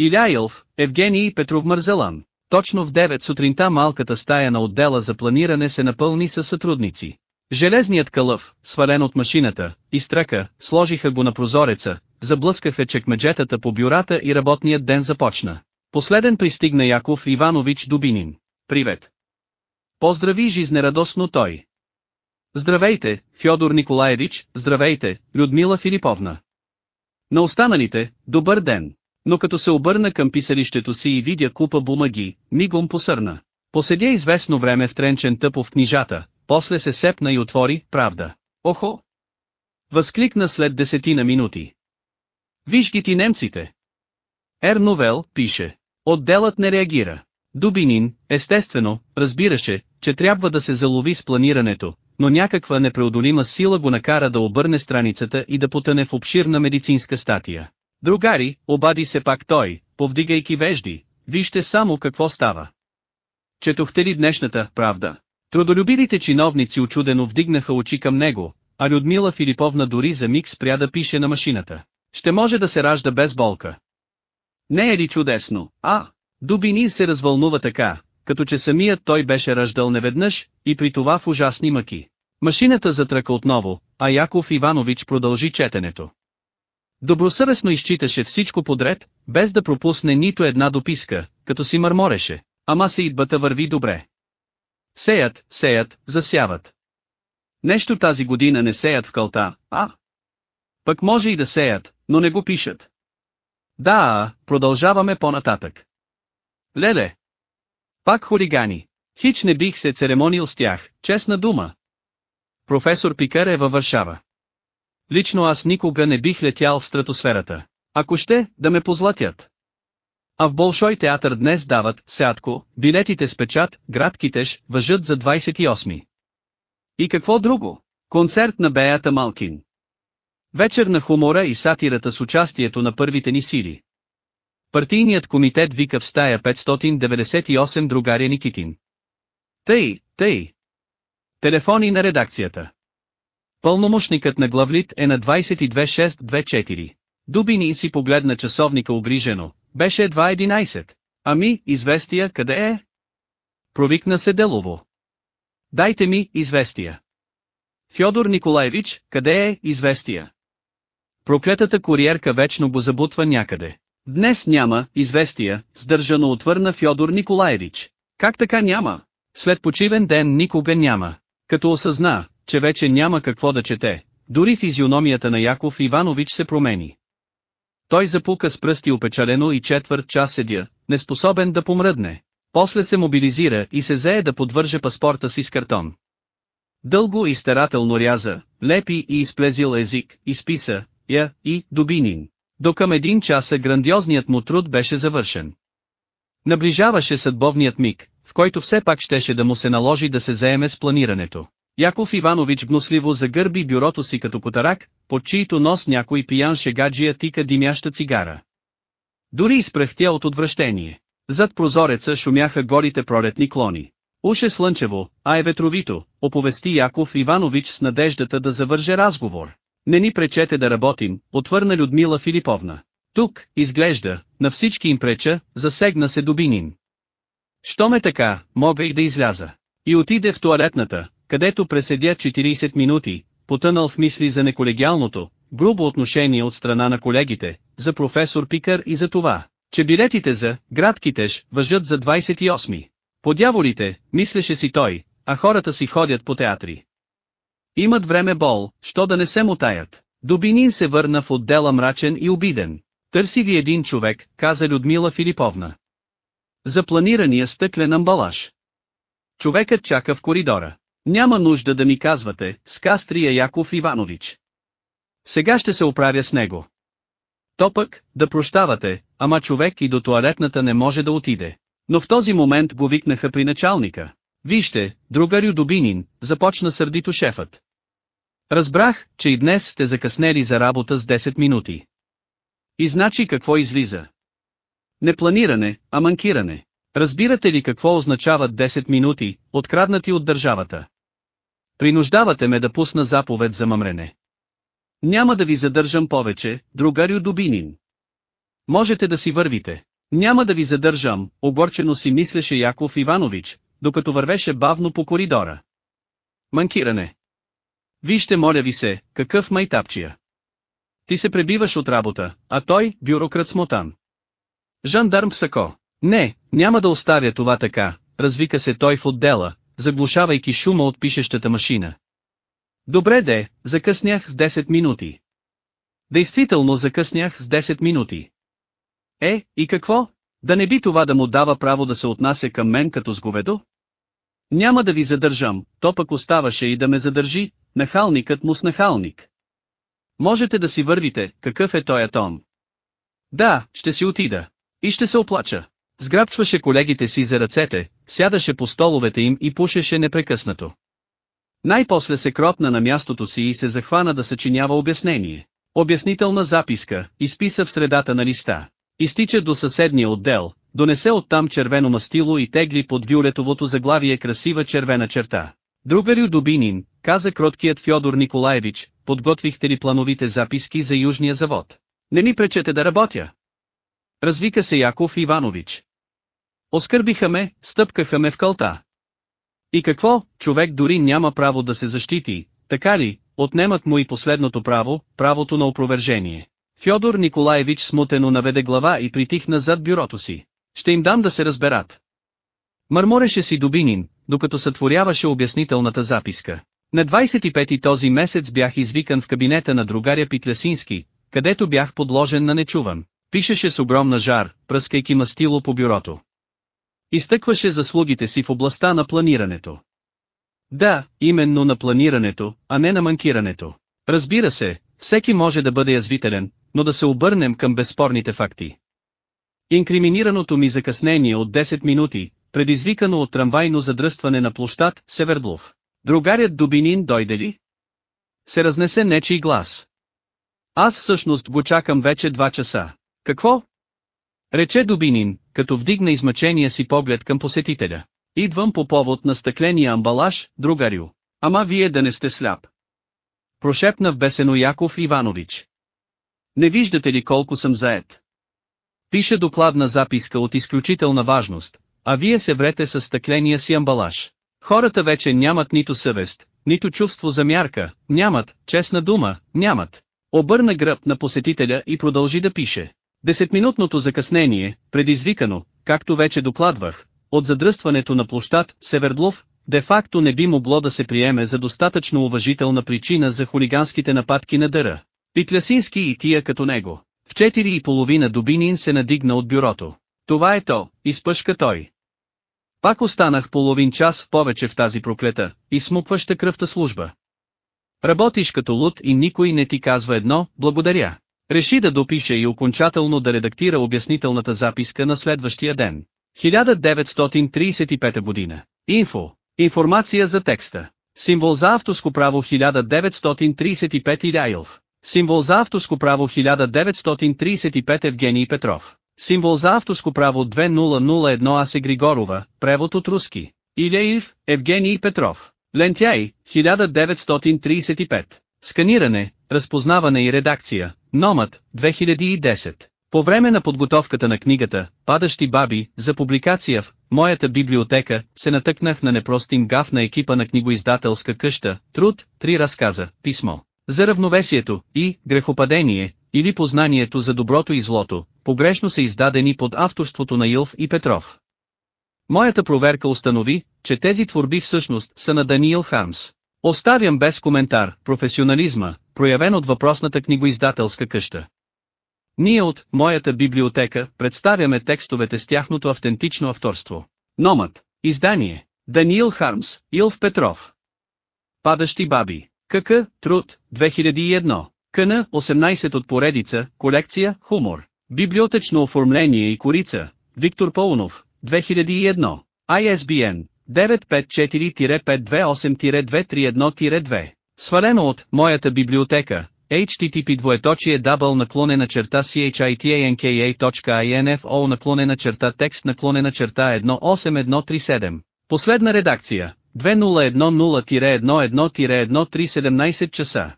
Иляилов, Евгений Петров Мързелан. Точно в 9 сутринта малката стая на отдела за планиране се напълни със сътрудници. Железният кълъв, свален от машината, изтръка, сложиха го на прозореца, заблъскаха чекмеджетата по бюрата и работният ден започна. Последен пристигна Яков Иванович Дубинин. Привет! Поздрави жизнерадостно той. Здравейте, Фьодор Николаевич, здравейте, Людмила Филиповна. На останалите, добър ден. Но като се обърна към писалището си и видя купа бумаги, мигом посърна. Поседя известно време в тренчен тъпо в книжата, после се сепна и отвори, правда. Охо! Възкликна след десетина минути. Виж ги ти немците. Ер Новел, пише. Отделът не реагира. Дубинин, естествено, разбираше, че трябва да се залови с планирането, но някаква непреодолима сила го накара да обърне страницата и да потъне в обширна медицинска статия. Другари, обади се пак той, повдигайки вежди, вижте само какво става. Четохте ли днешната правда? Трудолюбивите чиновници очудено вдигнаха очи към него, а Людмила Филиповна дори за миг спря да пише на машината. Ще може да се ражда без болка. Не е ли чудесно, а? Дубинин се развълнува така, като че самият той беше раждал неведнъж, и при това в ужасни мъки. Машината затръка отново, а Яков Иванович продължи четенето. Добросъвестно изчиташе всичко подред, без да пропусне нито една дописка, като си мърмореше. Ама се идбата върви добре. Сеят, сеят, засяват. Нещо тази година не сеят в кълта, а? Пък може и да сеят, но не го пишат. Да, продължаваме по-нататък. Леле! Пак хулигани. Хич не бих се церемонил с тях, честна дума. Професор Пикър е във Варшава. Лично аз никога не бих летял в стратосферата. Ако ще, да ме позлатят. А в Болшой театър днес дават, сядко, билетите с печат, град Китеж, въжат за 28. И какво друго? Концерт на Беята Малкин. Вечер на хумора и сатирата с участието на първите ни сили. Партийният комитет вика в стая 598 другаря Никитин. Тъй, тъй. Телефони на редакцията. Пълномощникът на главлит е на 22624. Дубини си погледна часовника обрижено, беше едва 11. Ами, известия къде е? Провикна се Делово. Дайте ми известия. Фьодор Николаевич, къде е известия? Проклетата куриерка вечно го забутва някъде. Днес няма, известия, сдържано отвърна Фьодор Николаевич. Как така няма? След почивен ден никога няма. Като осъзна, че вече няма какво да чете, дори физиономията на Яков Иванович се промени. Той запука с пръсти опечалено и четвърт час седя, неспособен да помръдне. После се мобилизира и се зае да подвърже паспорта си с картон. Дълго и старателно ряза, лепи и изплезил език, изписа, я, и, Дубинин. До към един часа грандиозният му труд беше завършен. Наближаваше съдбовният миг, в който все пак щеше да му се наложи да се заеме с планирането. Яков Иванович гнусливо загърби бюрото си като котарак, под чието нос някой пиян шегаджия тика димяща цигара. Дори изпръхтя от отвращение. Зад прозореца шумяха горите пролетни клони. Уше слънчево, а е ветровито, оповести Яков Иванович с надеждата да завърже разговор. Не ни пречете да работим, отвърна Людмила Филиповна. Тук, изглежда, на всички им преча, засегна се Дубинин. Що ме така, мога и да изляза. И отиде в туалетната, където преседя 40 минути, потънал в мисли за неколегиалното, грубо отношение от страна на колегите, за професор Пикър и за това, че билетите за град Китеж въжат за 28. По дяволите, мислеше си той, а хората си ходят по театри. Имат време бол, що да не се мутаят. Дубинин се върна в отдела мрачен и обиден. Търси ви един човек, каза Людмила Филиповна. За планирания стъклен амбалаж. Човекът чака в коридора. Няма нужда да ми казвате, с Кастрия Яков Иванович. Сега ще се оправя с него. То пък, да прощавате, ама човек и до туалетната не може да отиде. Но в този момент го викнаха при началника. Вижте, другарю Дубинин, започна сърдито шефът. Разбрах, че и днес сте закъснели за работа с 10 минути. И значи какво излиза? Не планиране, а манкиране. Разбирате ли какво означават 10 минути, откраднати от държавата? Принуждавате ме да пусна заповед за мъмрене. Няма да ви задържам повече, другарю Дубинин. Можете да си вървите. Няма да ви задържам, огорчено си мислеше Яков Иванович, докато вървеше бавно по коридора. Манкиране. Вижте моля ви се, какъв майтапчия. Ти се пребиваш от работа, а той, бюрократ смотан. Жандарм Сако. Не, няма да оставя това така, развика се той в отдела, заглушавайки шума от пишещата машина. Добре де, закъснях с 10 минути. Действително закъснях с 10 минути. Е, и какво? Да не би това да му дава право да се отнася към мен като с говедо? Няма да ви задържам, то пък оставаше и да ме задържи, нахалникът му с нахалник. Можете да си вървите, какъв е тоя тон. Да, ще си отида. И ще се оплача. Сграбчваше колегите си за ръцете, сядаше по столовете им и пушеше непрекъснато. Най-после се кропна на мястото си и се захвана да съчинява обяснение. Обяснителна записка, изписа в средата на листа. Изтича до съседния отдел, донесе оттам червено мастило и тегли под вюлетовото заглавие красива червена черта. Другарю Дубинин, каза кроткият Фьодор Николаевич, подготвихте ли плановите записки за Южния завод? Не ми пречете да работя. Развика се Яков Иванович. Оскърбиха ме, стъпкаха ме в кълта. И какво, човек дори няма право да се защити, така ли, отнемат му и последното право, правото на опровержение. Фьодор Николаевич смутено наведе глава и притихна зад бюрото си. Ще им дам да се разберат. Мърмореше си Дубинин, докато сътворяваше обяснителната записка. На 25-ти този месец бях извикан в кабинета на другаря Питлясински, където бях подложен на нечуван. Пишеше с огромна жар, пръскайки мастило по бюрото. Изтъкваше заслугите си в областта на планирането. Да, именно на планирането, а не на манкирането. Разбира се, всеки може да бъде язвителен, но да се обърнем към безспорните факти. Инкриминираното ми закъснение от 10 минути, предизвикано от трамвайно задръстване на площад Севердлов. Другарят Дубинин дойде ли? Се разнесе нечий глас. Аз всъщност го чакам вече два часа. Какво? Рече Дубинин, като вдигна измъчения си поглед към посетителя. Идвам по повод на стъкления амбалаж, другарю. Ама вие да не сте сляп. Прошепна в бесено Яков Иванович. Не виждате ли колко съм заед? Пише докладна записка от изключителна важност, а вие се врете с стъкления си амбалаж. Хората вече нямат нито съвест, нито чувство за мярка, нямат, честна дума, нямат. Обърна гръб на посетителя и продължи да пише. Десетминутното закъснение, предизвикано, както вече докладвах, от задръстването на площад Севердлов, де-факто не би могло да се приеме за достатъчно уважителна причина за хулиганските нападки на дъра. Пиклясински и тия като него. В четири и половина Дубинин се надигна от бюрото. Това е то, изпъшка той. Пак останах половин час в повече в тази проклета, изсмукваща кръвта служба. Работиш като луд и никой не ти казва едно, благодаря. Реши да допише и окончателно да редактира обяснителната записка на следващия ден. 1935 година. Инфо. Информация за текста. Символ за авторско право 1935 Иляилов. Символ за авторско право 1935 Евгений Петров. Символ за авторско право 2001 Асе Григорова, превод от руски. Иляев, Евгений Петров. Лентяй, 1935. Сканиране, разпознаване и редакция, Номът, 2010. По време на подготовката на книгата, Падащи баби, за публикация в моята библиотека, се натъкнах на непростим гаф на екипа на книгоиздателска къща, труд, три разказа, писмо. За равновесието и грехопадение, или познанието за доброто и злото, погрешно са издадени под авторството на Илф и Петров. Моята проверка установи, че тези творби всъщност са на Даниил Хармс. Оставям без коментар професионализма, проявен от въпросната книгоиздателска къща. Ние от «Моята библиотека» представяме текстовете с тяхното автентично авторство. Номът. Издание. Даниил Хармс, Илф Петров. Падащи баби. КК, Труд, 2001. КН, 18 от поредица, колекция, хумор. Библиотечно оформление и корица. Виктор Паунов, 2001. ISBN 954-528-231-2. Свалено от «Моята библиотека», http двоеточие дабл наклонена черта chitanka.info наклонена черта текст наклонена черта 18137. Последна редакция. 2010-11-1317 часа.